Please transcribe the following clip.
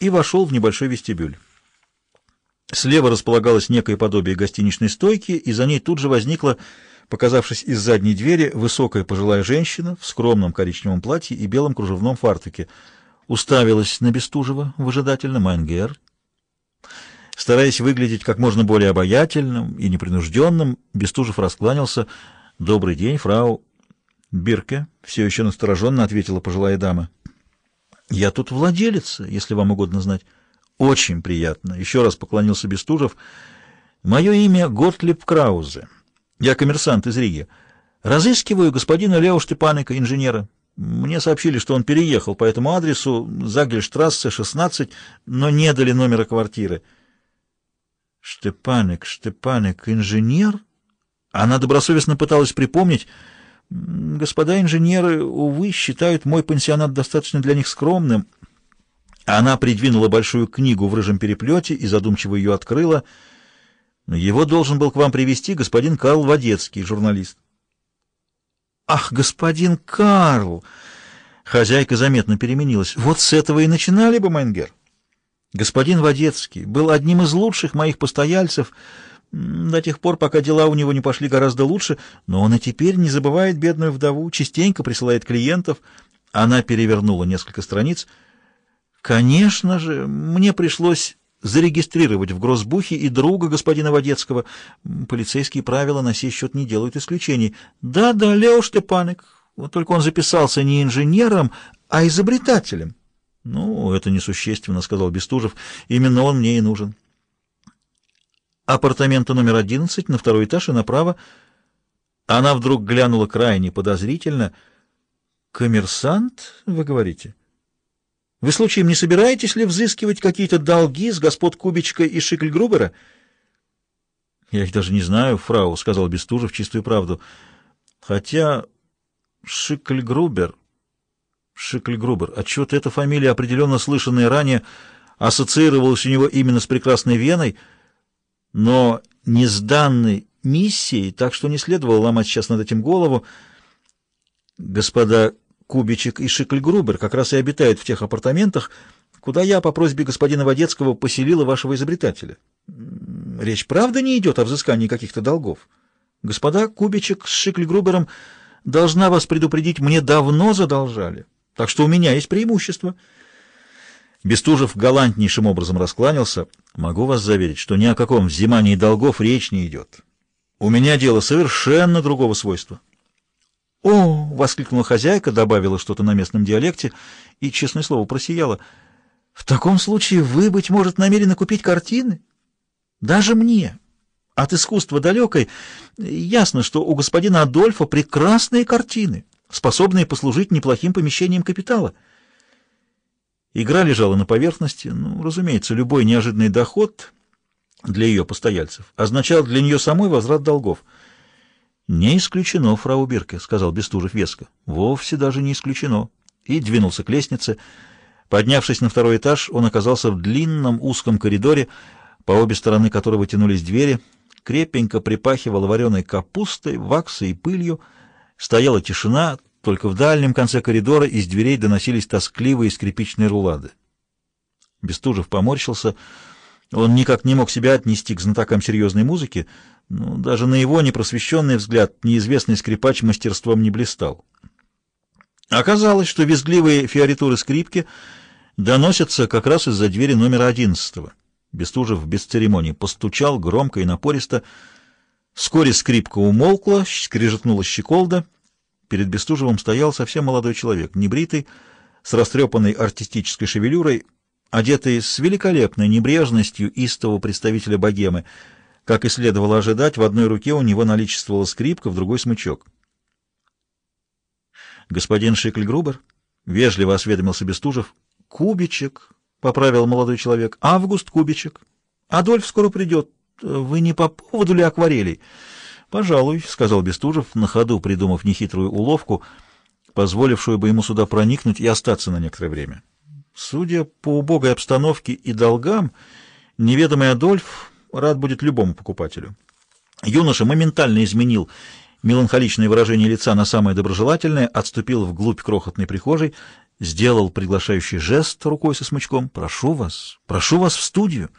и вошел в небольшой вестибюль. Слева располагалось некое подобие гостиничной стойки, и за ней тут же возникла, показавшись из задней двери, высокая пожилая женщина в скромном коричневом платье и белом кружевном фартуке. Уставилась на Бестужева выжидательно Майнгер. Стараясь выглядеть как можно более обаятельным и непринужденным, Бестужев раскланялся. «Добрый день, фрау Бирке», — все еще настороженно ответила пожилая дама. «Я тут владелица, если вам угодно знать». «Очень приятно», — еще раз поклонился Бестужев. «Мое имя Готлиб Краузе. Я коммерсант из Риги. Разыскиваю господина Лео Штепаника, инженера. Мне сообщили, что он переехал по этому адресу, Загельштрассе, 16, но не дали номера квартиры». «Штепаник, Штепаник, инженер?» Она добросовестно пыталась припомнить... Господа инженеры, увы, считают мой пансионат достаточно для них скромным. Она придвинула большую книгу в рыжем переплете и задумчиво ее открыла. Его должен был к вам привести господин Карл Водецкий, журналист. «Ах, господин Карл!» Хозяйка заметно переменилась. «Вот с этого и начинали бы, Майнгер. Господин Водецкий был одним из лучших моих постояльцев до тех пор, пока дела у него не пошли гораздо лучше, но он и теперь не забывает бедную вдову, частенько присылает клиентов». Она перевернула несколько страниц — Конечно же, мне пришлось зарегистрировать в Грозбухе и друга господина Водецкого. Полицейские правила на сей счет не делают исключений. Да-да, Лео Штепаник. Вот только он записался не инженером, а изобретателем. Ну, это несущественно, сказал Бестужев. Именно он мне и нужен. Апартаменты номер одиннадцать, на второй этаж и направо. Она вдруг глянула крайне подозрительно. «Коммерсант, вы говорите?» Вы случаем не собираетесь ли взыскивать какие-то долги с господ Кубичка и Шикльгрубера? — Я их даже не знаю, фрау, — сказал Бестужев чистую правду. — Хотя Шикльгрубер... Шикльгрубер, отчет эта фамилия, определенно слышанная ранее, ассоциировалась у него именно с прекрасной Веной, но не с данной миссией, так что не следовало ломать сейчас над этим голову. Господа Кубичек и Шикльгрубер как раз и обитают в тех апартаментах, куда я по просьбе господина Водецкого поселила вашего изобретателя. Речь правда не идет о взыскании каких-то долгов. Господа Кубичек с Шикльгрубером должна вас предупредить, мне давно задолжали, так что у меня есть преимущество. Бестужев галантнейшим образом раскланялся. Могу вас заверить, что ни о каком взимании долгов речь не идет. У меня дело совершенно другого свойства. «О!» — воскликнула хозяйка, добавила что-то на местном диалекте и, честное слово, просияла. «В таком случае вы, быть может, намерены купить картины? Даже мне, от искусства далекой, ясно, что у господина Адольфа прекрасные картины, способные послужить неплохим помещением капитала». Игра лежала на поверхности. Ну, разумеется, любой неожиданный доход для ее постояльцев означал для нее самой возврат долгов — «Не исключено, фрау Бирке», — сказал Бестужев веско. «Вовсе даже не исключено». И двинулся к лестнице. Поднявшись на второй этаж, он оказался в длинном узком коридоре, по обе стороны которого тянулись двери. Крепенько припахивала вареной капустой, ваксой и пылью. Стояла тишина, только в дальнем конце коридора из дверей доносились тоскливые скрипичные рулады. Бестужев поморщился. Он никак не мог себя отнести к знатокам серьезной музыки, ну, даже на его непросвещенный взгляд неизвестный скрипач мастерством не блистал. Оказалось, что визгливые фиоритуры скрипки доносятся как раз из-за двери номера одиннадцатого. Бестужев без церемоний постучал громко и напористо. Вскоре скрипка умолкла, скрежетнула щеколда. Перед Бестужевым стоял совсем молодой человек, небритый, с растрепанной артистической шевелюрой, одетый с великолепной небрежностью истого представителя богемы — как и следовало ожидать, в одной руке у него наличествовала скрипка, в другой — смычок. «Господин Шикльгрубер?» — вежливо осведомился Бестужев. «Кубичек», — поправил молодой человек. «Август Кубичек. Адольф скоро придет. Вы не по поводу ли акварелей?» «Пожалуй», — сказал Бестужев, на ходу придумав нехитрую уловку, позволившую бы ему сюда проникнуть и остаться на некоторое время. Судя по убогой обстановке и долгам, неведомый Адольф рад будет любому покупателю. Юноша моментально изменил меланхоличное выражение лица на самое доброжелательное, отступил вглубь крохотной прихожей сделал приглашающий жест рукой со смычком. «Прошу вас, прошу вас в студию».